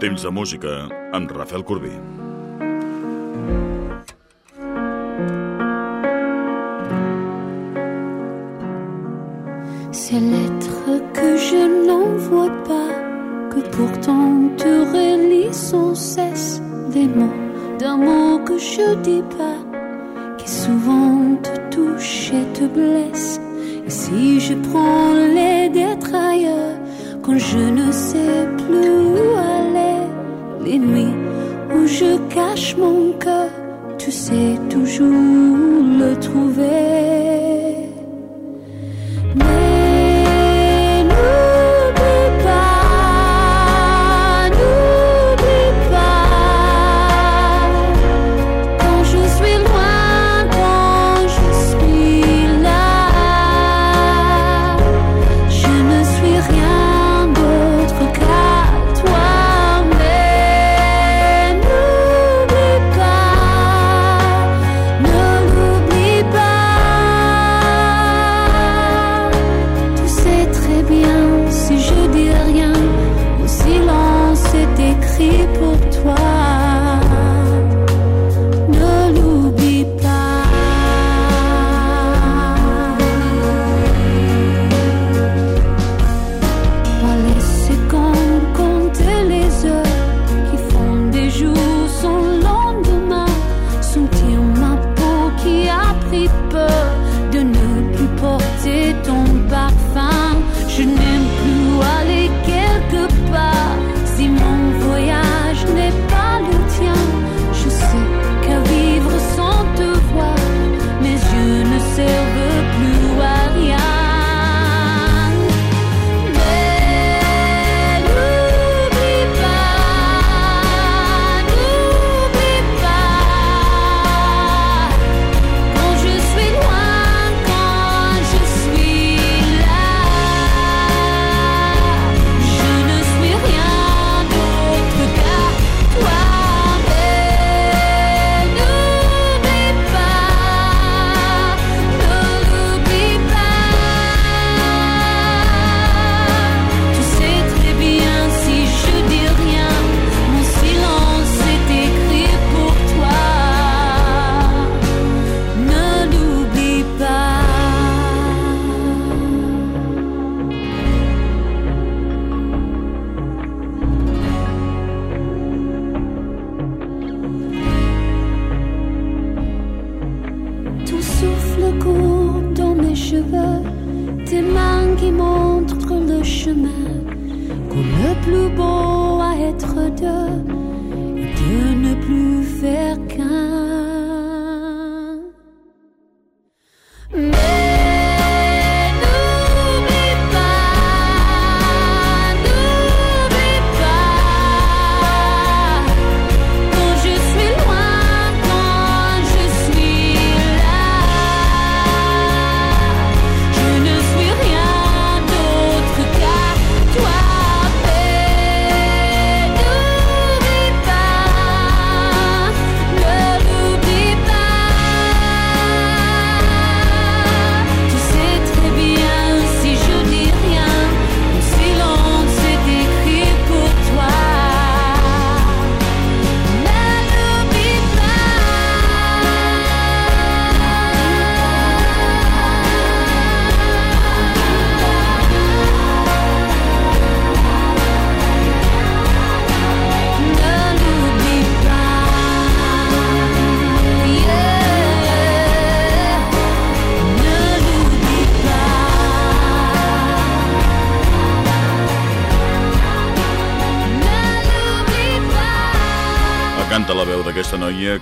Temps de música amb Rafael Corbí. Ces lettres que je n'envoie pas, que pourtant tu relis sans cesse des mots d'amour que je dis pas, qui souvent te touchent et te blessent. Et si je prends les d'être ailleurs, quand je ne sais plus où les nuits où je cache mon cœur, tu sais toujours le trouver. qui montre le chemin, comme le plus beau à être deux et de ne plus faire qu'un.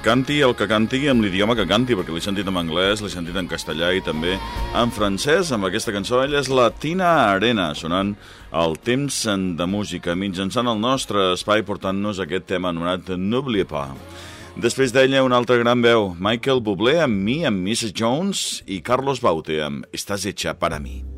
Canti el que canti amb l'idioma que canti, perquè l'he sentit en anglès, l'he sentit en castellà i també en francès. Amb aquesta cançó ella és la Tina Arena, sonant el temps de música, mitjançant el nostre espai portant-nos aquest tema anomenat N'oubliez pas. Després d'ella, una altra gran veu, Michael Bublé amb mi, amb Mrs. Jones i Carlos Baute amb Estás hecha para mí.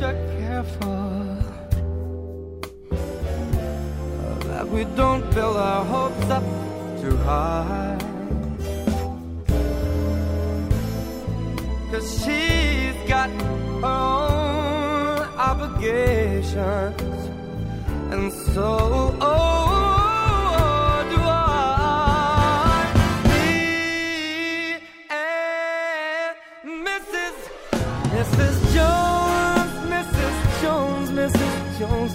Extra careful that we don't build our hopes up too high. Cause she's got her own obligations, and so, oh,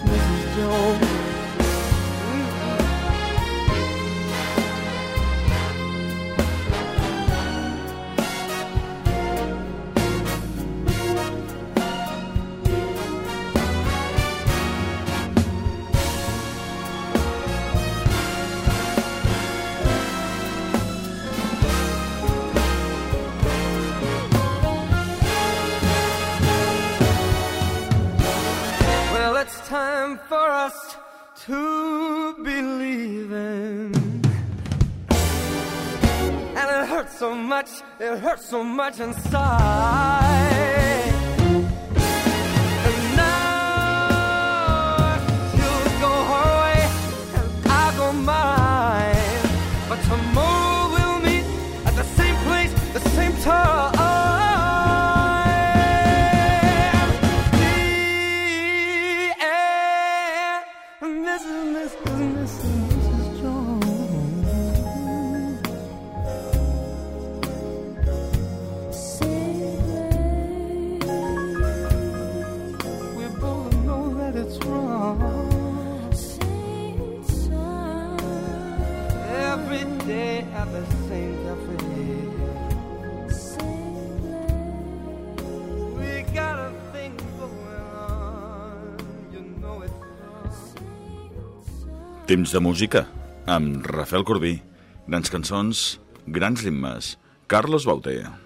Mrs. Jones, time for us to believe in. And it hurts so much, it hurts so much inside. Every day the same cafe. We got a thing. You know. Temps de música, amb Rafael Corbí. Grans cançons, grans ritmes. Carlos Bauter.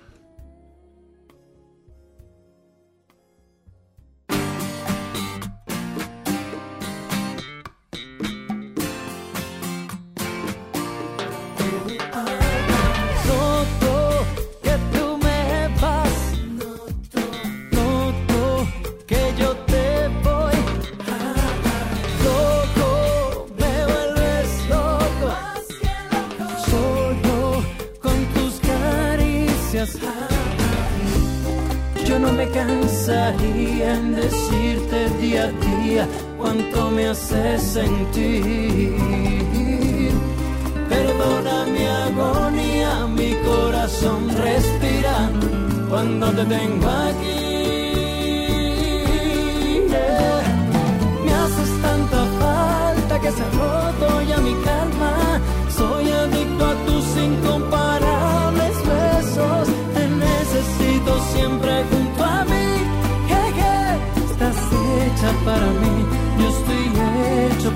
Cuando te tengo aquí. Me haces tanta falta que se ha roto ya mi calma. Soy adicto a tus incomparables besos. Te necesito siempre junto a mí. Yeah. Estás hecha para mí, yo estoy hecho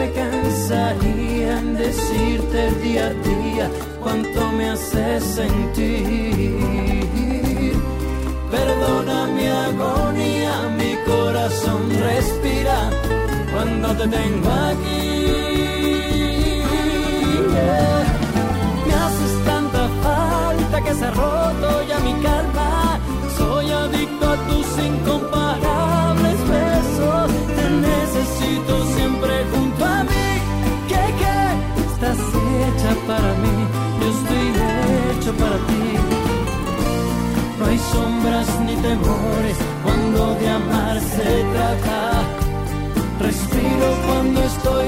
me cansaría en decirte día a día cuánto me hace sentir. Perdona mi agonía, mi corazón respira cuando te tengo aquí. Me haces tanta falta que se ha roto ya mi calma. Soy adicto a tus incompletos para mí. Yo estoy hecho para ti. No hay sombras ni temores cuando de amar se trata. Respiro cuando estoy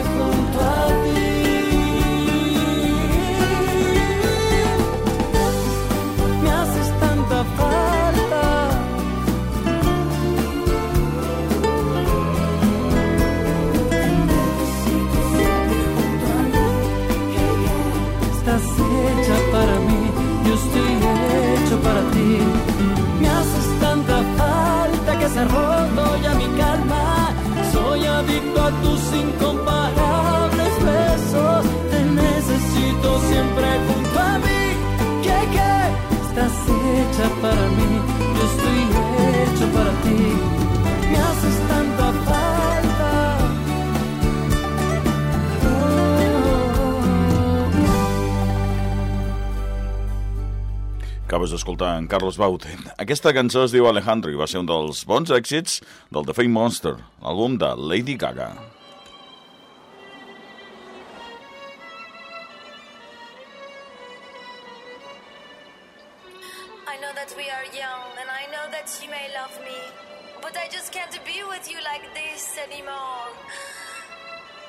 Acabes d'escoltar en Carlos Baute. Aquesta cançó es diu Alejandro i va ser un dels bons èxits del The Fame Monster, l'àlbum de Lady Gaga. I know that we are young and I know that you may love me, but I just can't be with you like this anymore.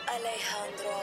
Alejandro.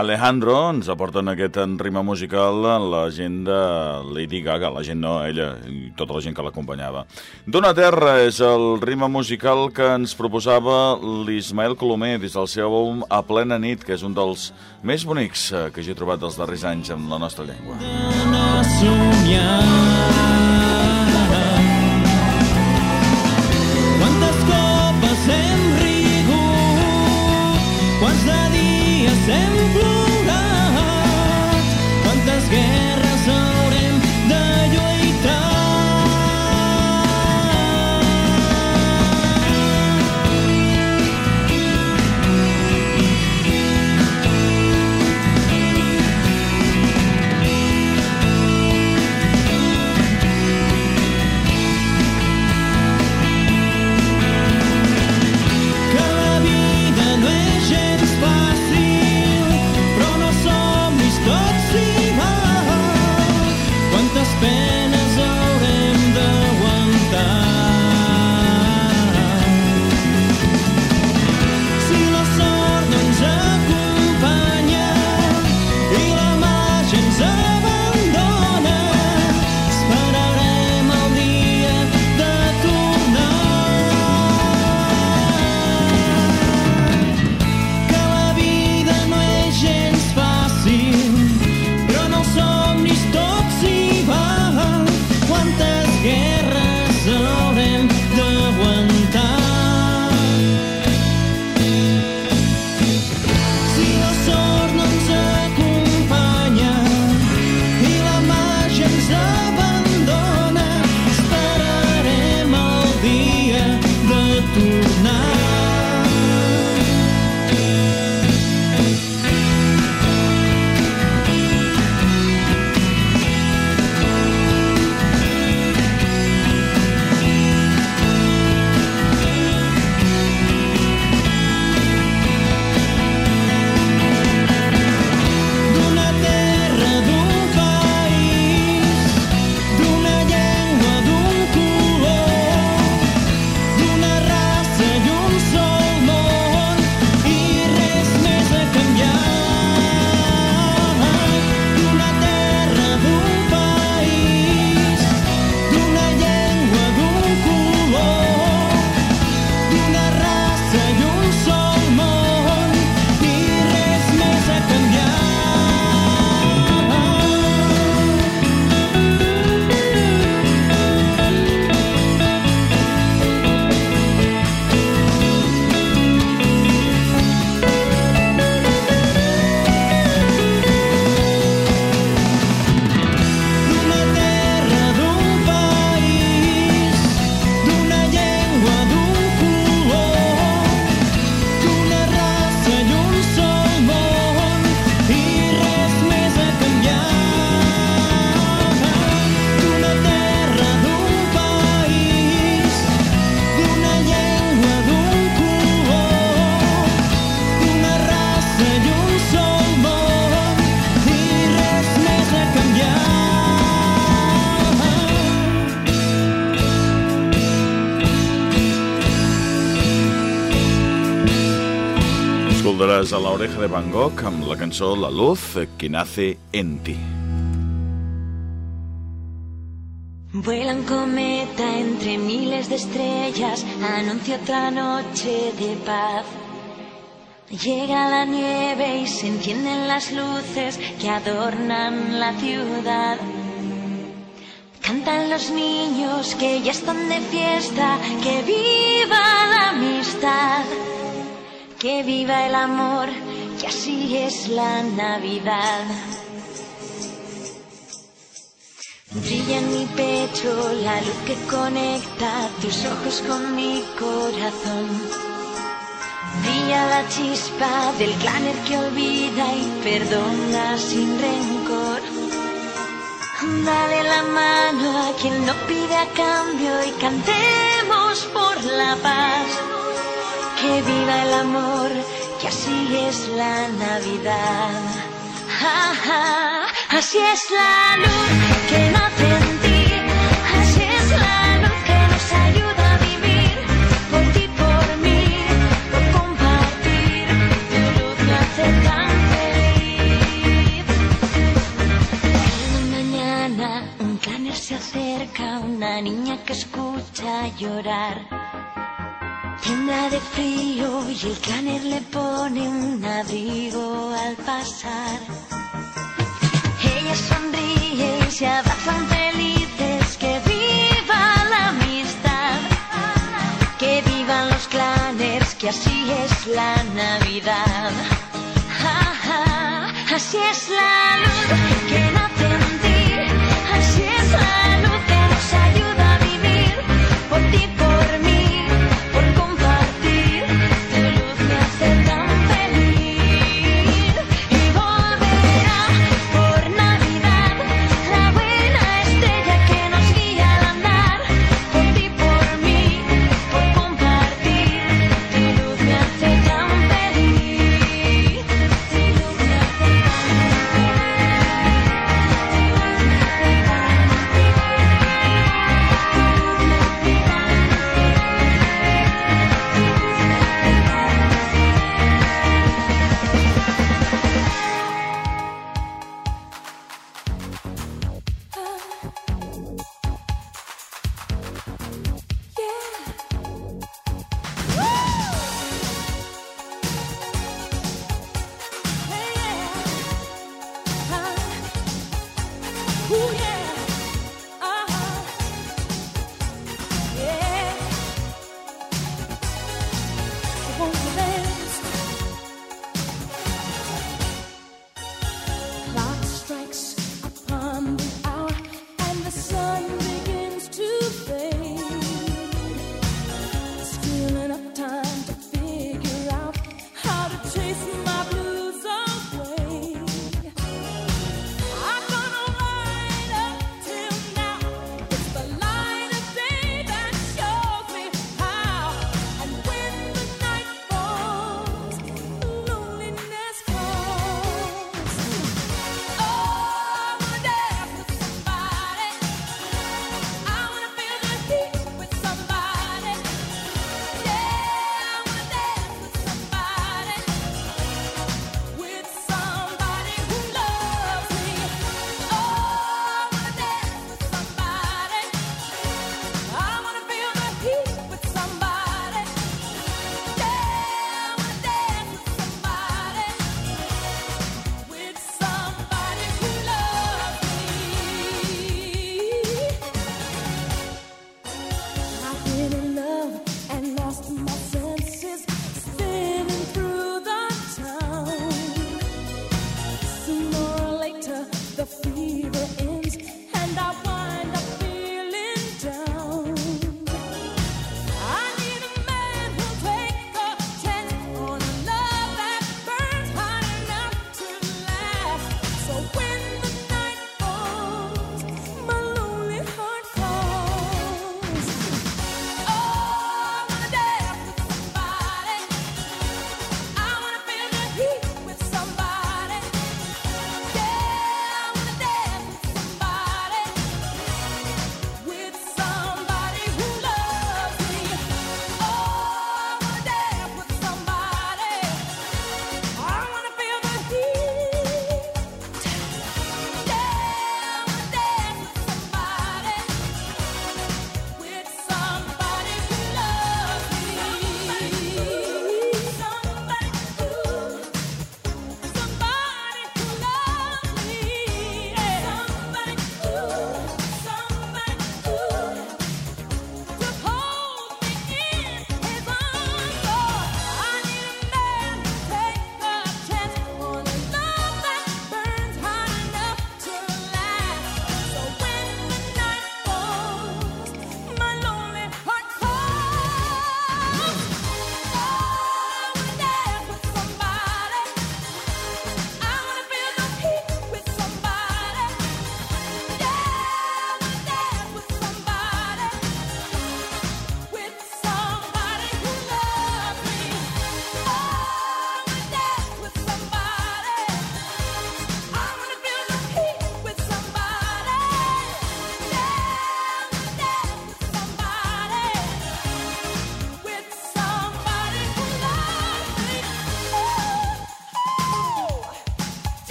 Alejandro ens aporten aquest en rima musical la gent de Lady Gaga, la gent no, ella i tota la gent que l'acompanyava. Dona Terra és el rima musical que ens proposava l'Ismael Colomer des del seu àlbum A plena nit, que és un dels més bonics eh, que jo he trobat dels darrers anys en la nostra llengua. a somiar. Escoltaràs a l'oreja de Van Gogh la cançó La luz que nace en ti. Vuela un cometa entre miles de estrellas, anuncia otra noche de paz. Llega la nieve y se encienden las luces que adornan la ciudad. Cantan los niños que ya están de fiesta, que viva la amistad, que viva el amor, que así es la Navidad. Brilla en mi pecho la luz que conecta tus ojos con mi corazón. Brilla la chispa del claner que olvida y perdona sin rencor. Dale la mano a quien no pide cambio y cantemos por la paz que viva el amor, que así es la Navidad. Ja, así es la luz que nace en ti, así es la luz que nos ayuda a vivir por ti, por mí, por compartir. Tu luz me hace tan feliz. Una mañana un planner se acerca, una niña que escucha llorar. Tienda de frío y el claner le pone un abrigo al pasar. Ella sonríe y se abrazan felices. Que viva la amistad. Que vivan los claners, que así es la Navidad. Ja, ja, así es la luz que nace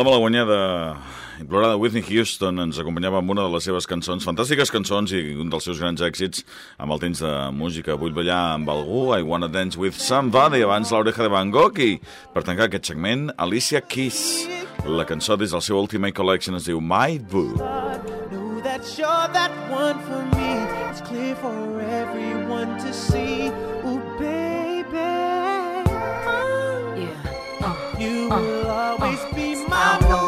La malaguanyada i plorada Whitney Houston ens acompanyava amb una de les seves cançons, fantàstiques cançons i un dels seus grans èxits amb el temps de música. Vull ballar amb algú, I Wanna Dance With Somebody, abans l'oreja de Van Gogh i, per tancar aquest segment, Alicia Keys. La cançó des del seu Ultimate Collection es diu My Boo. Know that you're that one for me. It's clear for everyone to see. Ooh, baby. Yeah. Uh, You uh, will always uh. be